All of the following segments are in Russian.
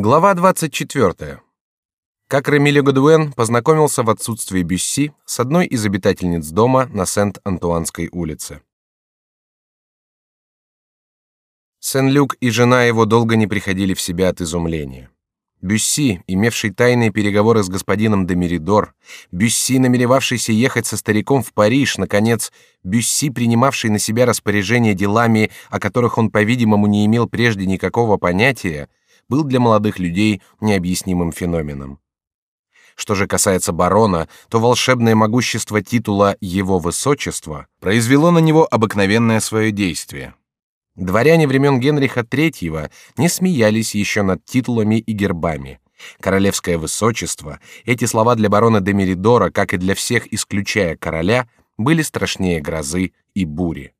Глава 24. Как Ремиле Годуэн познакомился в отсутствии Бюсси с одной из обитательниц дома на Сент-Антуанской улице. Сен-Люк и жена его долго не приходили в себя от изумления. Бюсси, имевший тайные переговоры с господином де Меридор, Бюсси, намеревавшийся ехать со стариком в Париж, наконец, Бюсси, принимавший на себя распоряжение делами, о которых он, по-видимому, не имел прежде никакого понятия, был для молодых людей необъяснимым феноменом. Что же касается барона, то волшебное могущество титула его высочества произвело на него обыкновенное свое действие. Дворяне времен Генриха III не смеялись еще над титулами и гербами. Королевское высочество, эти слова для барона де Меридора, как и для всех, исключая короля, были страшнее грозы и бури.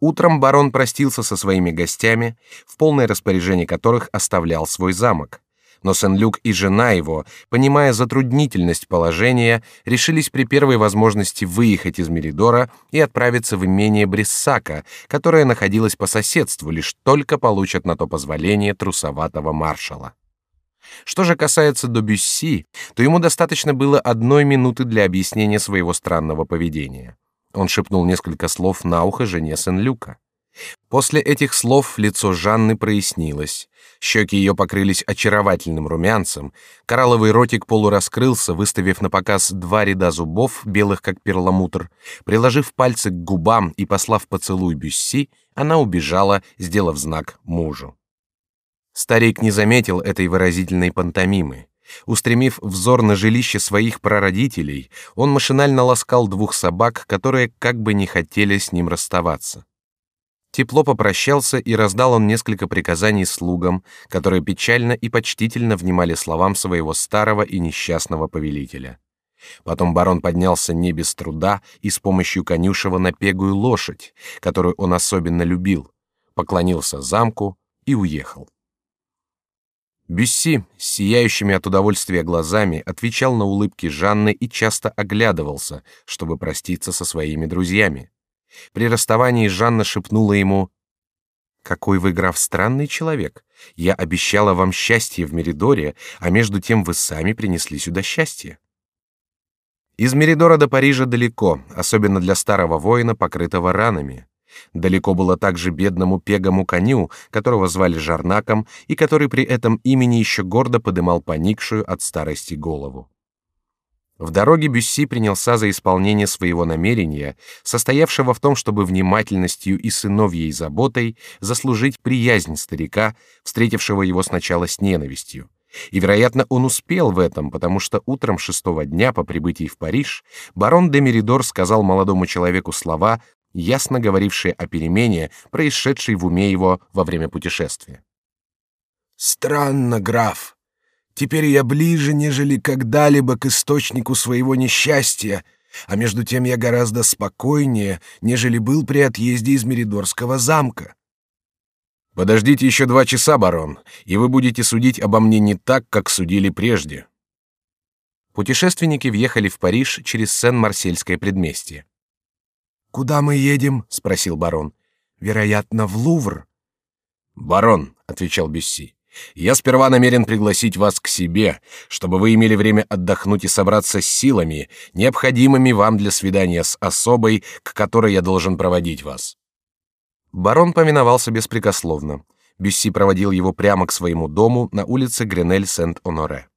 Утром барон простился со своими гостями, в полное распоряжение которых оставлял свой замок. Но Сен-Люк и жена его, понимая затруднительность положения, решились при первой возможности выехать из Меридора и отправиться в имение Бриссака, которое находилось по соседству, лишь только получат на то позволение трусоватого маршала. Что же касается до Бюсси, то ему достаточно было одной минуты для объяснения своего странного поведения. Он шепнул несколько слов на ухо жене Сен-Люка. После этих слов лицо Жанны прояснилось. Щеки ее покрылись очаровательным румянцем, коралловый ротик полураскрылся, выставив на показ два ряда зубов, белых как перламутр. Приложив пальцы к губам и послав поцелуй Бюсси, она убежала, сделав знак мужу. Старик не заметил этой выразительной пантомимы. Устремив взор на жилище своих прародителей, он машинально ласкал двух собак, которые как бы не хотели с ним расставаться. Тепло попрощался и раздал он несколько приказаний слугам, которые печально и почтительно внимали словам своего старого и несчастного повелителя. Потом барон поднялся не без труда и с помощью конюшева на пегую лошадь, которую он особенно любил, поклонился замку и уехал. Бюсси, с сияющими от удовольствия глазами, отвечал на улыбки Жанны и часто оглядывался, чтобы проститься со своими друзьями. При расставании Жанна шепнула ему: "Какой вы граф странный человек. Я обещала вам счастье в Меридоре, а между тем вы сами принесли сюда счастье". Из Меридора до Парижа далеко, особенно для старого воина, покрытого ранами. Далеко было также бедному пегому коню, которого звали Жарнаком и который при этом имени еще гордо подымал поникшую от старости голову. В дороге Бюсси принялся за исполнение своего намерения, состоявшего в том, чтобы внимательностью и сыновьей заботой заслужить приязнь старика, встретившего его сначала с ненавистью. И, вероятно, он успел в этом, потому что утром шестого дня по прибытии в Париж барон де Меридор сказал молодому человеку слова, ясно говорившие о перемене, происшедшей в уме его во время путешествия. «Странно, граф. Теперь я ближе, нежели когда-либо к источнику своего несчастья, а между тем я гораздо спокойнее, нежели был при отъезде из Меридорского замка». «Подождите еще два часа, барон, и вы будете судить обо мне не так, как судили прежде». Путешественники въехали в Париж через Сен-Марсельское предместье. Куда мы едем? – спросил барон. Вероятно, в Лувр. Барон, отвечал Бюсси, я сперва намерен пригласить вас к себе, чтобы вы имели время отдохнуть и собраться с силами, необходимыми вам для свидания с особой, к которой я должен проводить вас. Барон повиновался беспрекословно. Бюсси проводил его прямо к своему дому на улице Гренель-Сент-Оноре.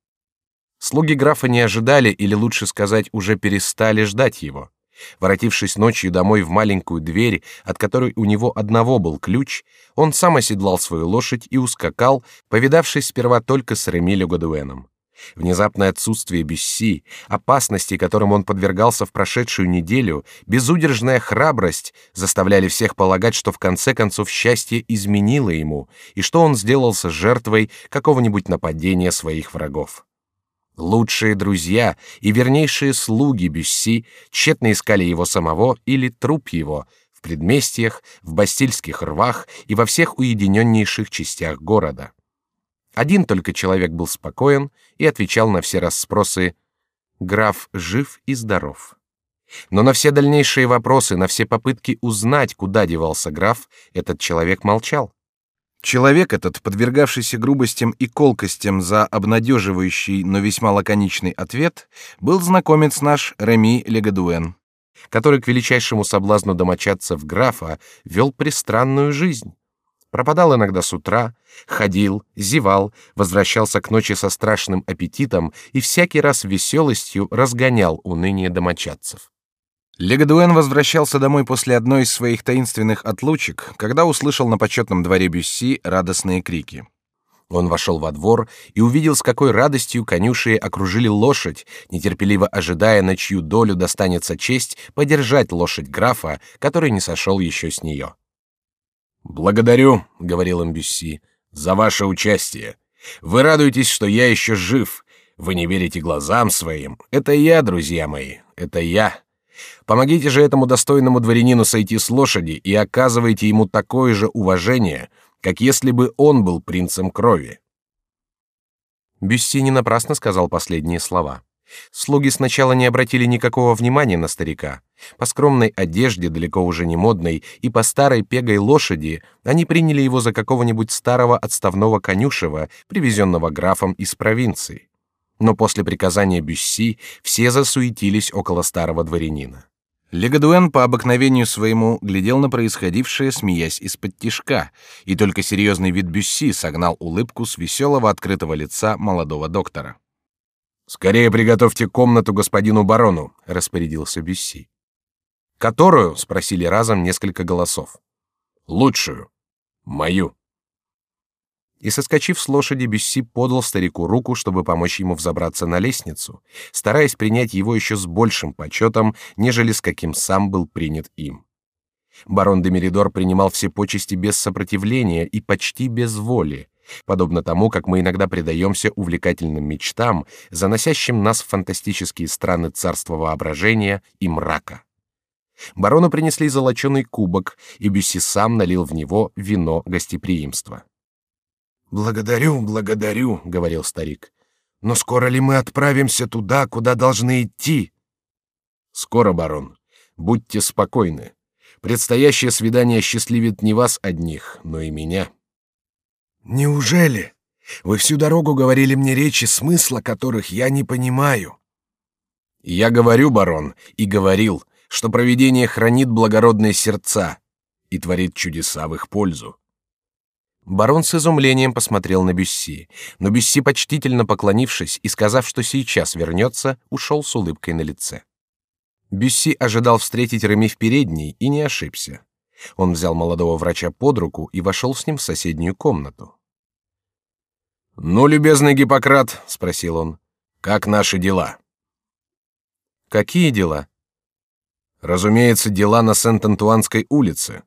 Слуги графа не ожидали, или лучше сказать, уже перестали ждать его. Воротившись ночью домой в маленькую дверь, от которой у него одного был ключ, он сам оседлал свою лошадь и ускакал, повидавшись сперва только с Ремилем Годуэном. Внезапное отсутствие Бюсси, опасности, которым он подвергался в прошедшую неделю, безудержная храбрость заставляли всех полагать, что в конце концов счастье изменило ему и что он сделался жертвой какого-нибудь нападения своих врагов. Лучшие друзья и вернейшие слуги Бюсси тщетно искали его самого или труп его в предместьях, в бастильских рвах и во всех уединеннейших частях города. Один только человек был спокоен и отвечал на все расспросы: граф жив и здоров. Но на все дальнейшие вопросы, на все попытки узнать, куда девался граф, этот человек молчал. Человек этот, подвергавшийся грубостям и колкостям за обнадеживающий, но весьма лаконичный ответ, был знакомец наш Реми Легадуэн, который к величайшему соблазну домочадцев графа вел пристранную жизнь. Пропадал иногда с утра, ходил, зевал, возвращался к ночи со страшным аппетитом и всякий раз веселостью разгонял уныние домочадцев. Легадуэн возвращался домой после одной из своих таинственных отлучек, когда услышал на почетном дворе Бюсси радостные крики. Он вошел во двор и увидел, с какой радостью конюши окружили лошадь, нетерпеливо ожидая, на чью долю достанется честь подержать лошадь графа, который не сошел еще с нее. «Благодарю», — говорил им Бюсси, — «за ваше участие. Вы радуетесь, что я еще жив. Вы не верите глазам своим. Это я, друзья мои, это я. Помогите же этому достойному дворянину сойти с лошади и оказывайте ему такое же уважение, как если бы он был принцем крови. Бюсси не напрасно сказал последние слова. Слуги сначала не обратили никакого внимания на старика. По скромной одежде, далеко уже не модной, и по старой пегой лошади они приняли его за какого-нибудь старого отставного конюшева, привезенного графом из провинции но после приказания Бюсси все засуетились около старого дворянина. Легадуэн по обыкновению своему глядел на происходившее, смеясь из-под тишка, и только серьезный вид Бюсси согнал улыбку с веселого открытого лица молодого доктора. «Скорее приготовьте комнату господину барону», — распорядился Бюсси. «Которую?» — спросили разом несколько голосов. «Лучшую. Мою» и, соскочив с лошади, Бюсси подал старику руку, чтобы помочь ему взобраться на лестницу, стараясь принять его еще с большим почетом, нежели с каким сам был принят им. Барон де Меридор принимал все почести без сопротивления и почти без воли, подобно тому, как мы иногда предаемся увлекательным мечтам, заносящим нас в фантастические страны царства воображения и мрака. Барону принесли золоченый кубок, и Бюсси сам налил в него вино гостеприимства. Благодарю, благодарю, говорил старик. Но скоро ли мы отправимся туда, куда должны идти? Скоро, барон. Будьте спокойны. Предстоящее свидание счастливит не вас одних, но и меня. Неужели? Вы всю дорогу говорили мне речи, смысла которых я не понимаю. Я говорю, барон, и говорил, что провидение хранит благородные сердца и творит чудеса в их пользу. Барон с изумлением посмотрел на Бюсси, но Бюсси, почтительно поклонившись и сказав, что сейчас вернется, ушел с улыбкой на лице. Бюсси ожидал встретить Реми в передней и не ошибся. Он взял молодого врача под руку и вошел с ним в соседнюю комнату. «Ну, любезный Гиппократ», — спросил он, — «как наши дела?» «Какие дела?» «Разумеется, дела на Сент-Антуанской улице.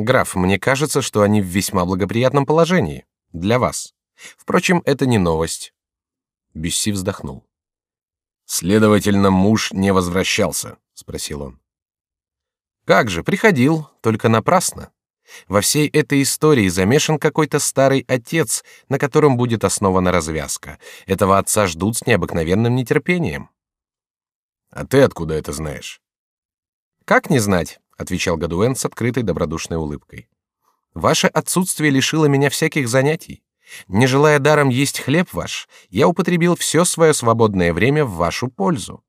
Граф, мне кажется, что они в весьма благоприятном положении для вас. Впрочем, это не новость. Бюсси вздохнул. Следовательно, муж не возвращался, спросил он. Как же, приходил, только напрасно. Во всей этой истории замешан какой-то старый отец, на котором будет основана развязка. Этого отца ждут с необыкновенным нетерпением. А ты откуда это знаешь? Как не знать? Отвечал Гадуэн с открытой добродушной улыбкой. Ваше отсутствие лишило меня всяких занятий. Не желая даром есть хлеб ваш, я употребил все свое свободное время в вашу пользу.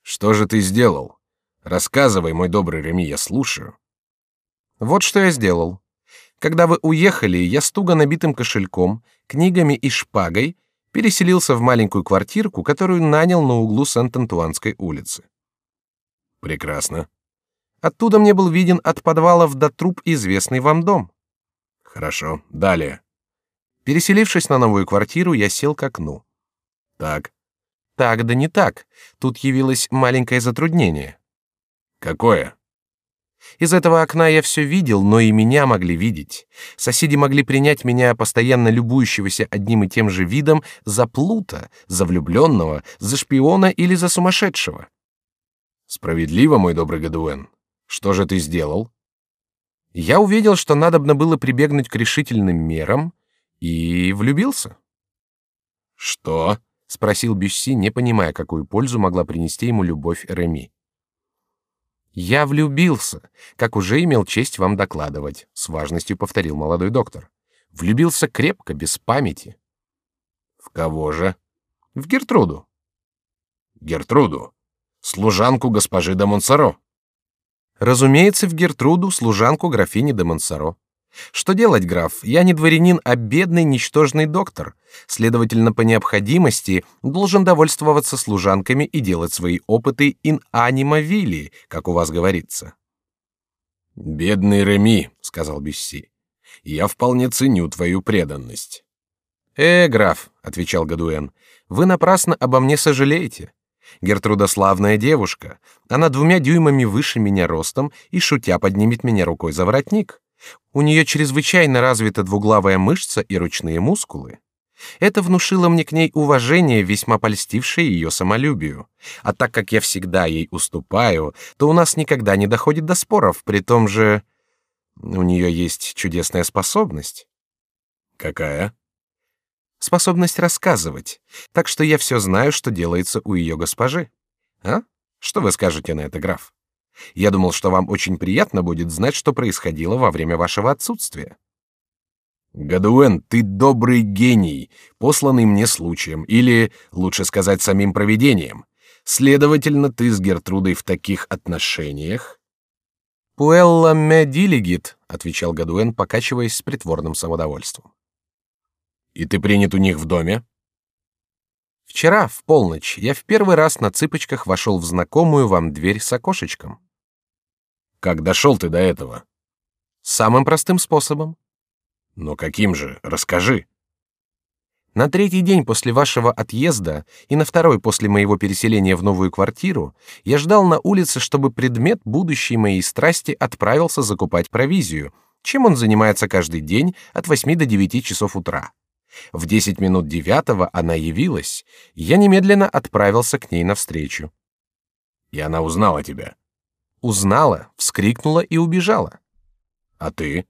Что же ты сделал? Рассказывай, мой добрый Реми, я слушаю. Вот что я сделал. Когда вы уехали, я с набитым кошельком, книгами и шпагой переселился в маленькую квартирку, которую нанял на углу Сент-Антуанской улицы. Прекрасно. Оттуда мне был виден от подвалов до труб известный вам дом. Хорошо. Далее. Переселившись на новую квартиру, я сел к окну. Так. Так да не так. Тут явилось маленькое затруднение. Какое? Из этого окна я все видел, но и меня могли видеть. Соседи могли принять меня, постоянно любующегося одним и тем же видом, за плута, за влюбленного, за шпиона или за сумасшедшего. Справедливо, мой добрый Гадуэн. Что же ты сделал? Я увидел, что надобно было прибегнуть к решительным мерам, и влюбился. Что? спросил Бюсси, не понимая, какую пользу могла принести ему любовь Реми. Я влюбился, как уже имел честь вам докладывать, с важностью повторил молодой доктор. Влюбился крепко, без памяти. В кого же? В Гертруду. Гертруду, служанку госпожи де Монсоро. Разумеется, в Гертруду, служанку графини де Монсоро. Что делать, граф? Я не дворянин, а бедный ничтожный доктор. Следовательно, по необходимости должен довольствоваться служанками и делать свои опыты in anima vili, как у вас говорится. Бедный Реми, сказал Бюсси. Я вполне ценю твою преданность. Э, граф, отвечал Гадуэн, вы напрасно обо мне сожалеете. Гертруда славная девушка. Она двумя дюймами выше меня ростом и шутя поднимет меня рукой за воротник. У нее чрезвычайно развита двуглавая мышца и ручные мускулы. Это внушило мне к ней уважение, весьма польстившее ее самолюбию. А так как я всегда ей уступаю, то у нас никогда не доходит до споров. При том же у нее есть чудесная способность. Какая? Способность рассказывать. Так что я все знаю, что делается у ее госпожи. А? Что вы скажете на это, граф? Я думал, что вам очень приятно будет знать, что происходило во время вашего отсутствия. Гадуэн, ты добрый гений, посланный мне случаем, или, лучше сказать, самим провидением. Следовательно, ты с Гертрудой в таких отношениях? Пуэлла ме отвечал Гадуэн, покачиваясь с притворным самодовольством. И ты принят у них в доме? Вчера в полночь я в первый раз на цыпочках вошел в знакомую вам дверь с окошечком. Как дошел ты до этого? Самым простым способом. Но каким же? Расскажи. На третий день после вашего отъезда и на второй после моего переселения в новую квартиру я ждал на улице, чтобы предмет будущей моей страсти отправился закупать провизию, чем он занимается каждый день от восьми до девяти часов утра. В десять минут девятого она явилась, и я немедленно отправился к ней навстречу. И она узнала тебя. Узнала, вскрикнула и убежала. А ты?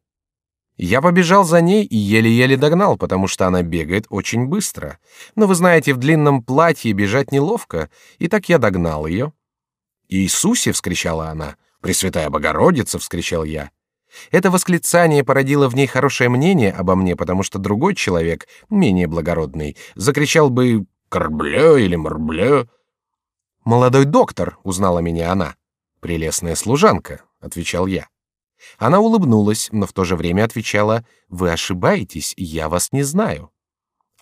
Я побежал за ней и еле-еле догнал, потому что она бегает очень быстро. Но вы знаете, в длинном платье бежать неловко, и так я догнал ее. Иисусе, вскричала она. Пресвятая Богородица, вскричал я. Это восклицание породило в ней хорошее мнение обо мне, потому что другой человек, менее благородный, закричал бы «Карблё» или «Морблё». «Молодой доктор», — узнала меня она. «Прелестная служанка», — отвечал я. Она улыбнулась, но в то же время отвечала «Вы ошибаетесь, я вас не знаю».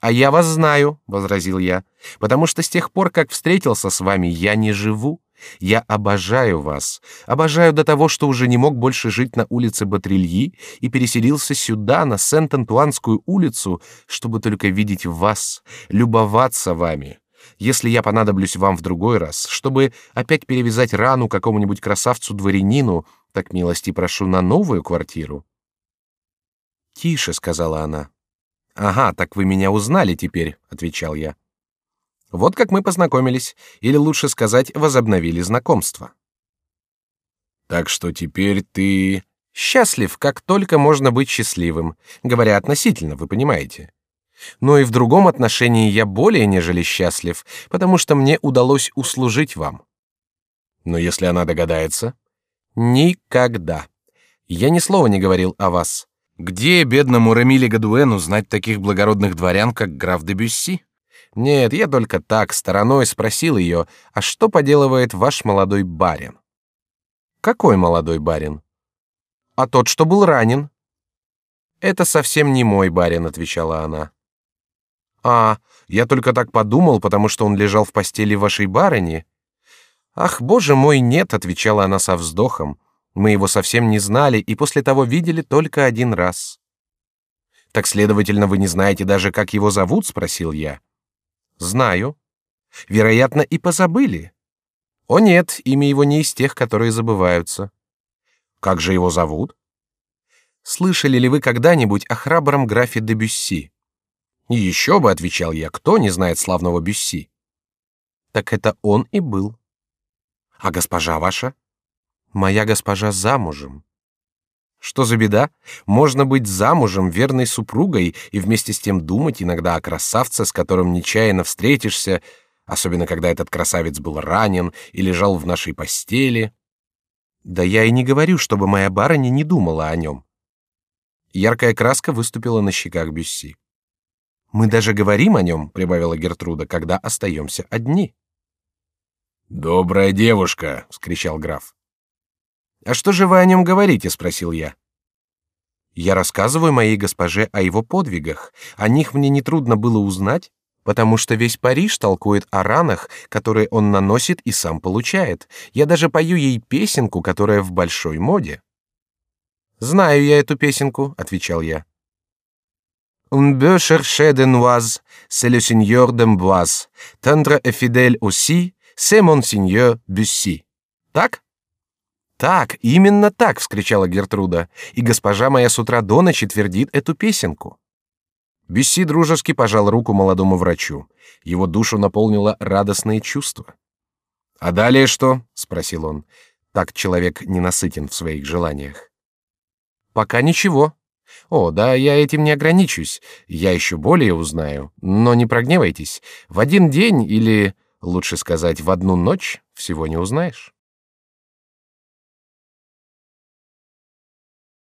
«А я вас знаю», — возразил я, «потому что с тех пор, как встретился с вами, я не живу. Я обожаю вас, обожаю до того, что уже не мог больше жить на улице Батрильи и переселился сюда, на Сент-Антуанскую улицу, чтобы только видеть вас, любоваться вами. Если я понадоблюсь вам в другой раз, чтобы опять перевязать рану какому-нибудь красавцу-дворянину, так милости прошу на новую квартиру. Тише, сказала она. Ага, так вы меня узнали теперь, отвечал я. Вот как мы познакомились, или лучше сказать, возобновили знакомство. Так что теперь ты счастлив, как только можно быть счастливым, говоря относительно, вы понимаете. Но и в другом отношении я более нежели счастлив, потому что мне удалось услужить вам. Но если она догадается, никогда. Я ни слова не говорил о вас. Где бедному Рамиле Гадуэну знать таких благородных дворян, как граф де Бюсси? Нет, я только так стороной спросил ее, а что поделывает ваш молодой барин? Какой молодой барин? А тот, что был ранен. Это совсем не мой барин, отвечала она. А, я только так подумал, потому что он лежал в постели вашей барыни. Ах, боже мой, нет, отвечала она со вздохом. Мы его совсем не знали и после того видели только один раз. Так следовательно, вы не знаете даже, как его зовут, спросил я. Знаю. Вероятно, и позабыли. О нет, имя его не из тех, которые забываются. Как же его зовут? Слышали ли вы когда-нибудь о храбром графе де Бюсси? Еще бы, отвечал я, кто не знает славного Бюсси? Так это он и был. А госпожа ваша? Моя госпожа замужем. Что за беда? Можно быть замужем, верной супругой и вместе с тем думать иногда о красавце, с которым нечаянно встретишься, особенно когда этот красавец был ранен и лежал в нашей постели. Да я и не говорю, чтобы моя барыня не думала о нем. Яркая краска выступила на щеках Бюсси. Мы даже говорим о нем, прибавила Гертруда, когда остаемся одни. Добрая девушка, вскричал граф. А что же вы о нем говорите? спросил я. Я рассказываю моей госпоже о его подвигах. О них мне не трудно было узнать, потому что весь Париж толкует о ранах, которые он наносит и сам получает. Я даже пою ей песенку, которая в большой моде. Знаю я эту песенку, отвечал я. Un beau chercher de noise, c'est le seigneur d'Amboise. Tendre et fidèle aussi, c'est monseigneur Bussy. Так? Так, именно так, вскричала Гертруда, и госпожа моя с утра до ночи твердит эту песенку. Бюсси дружески пожал руку молодому врачу. Его душу наполнило радостное чувство. А далее что? – спросил он. Так человек не насытен в своих желаниях. Пока ничего. О, да, я этим не ограничусь. Я еще более узнаю. Но не прогневайтесь. В один день или, лучше сказать, в одну ночь всего не узнаешь.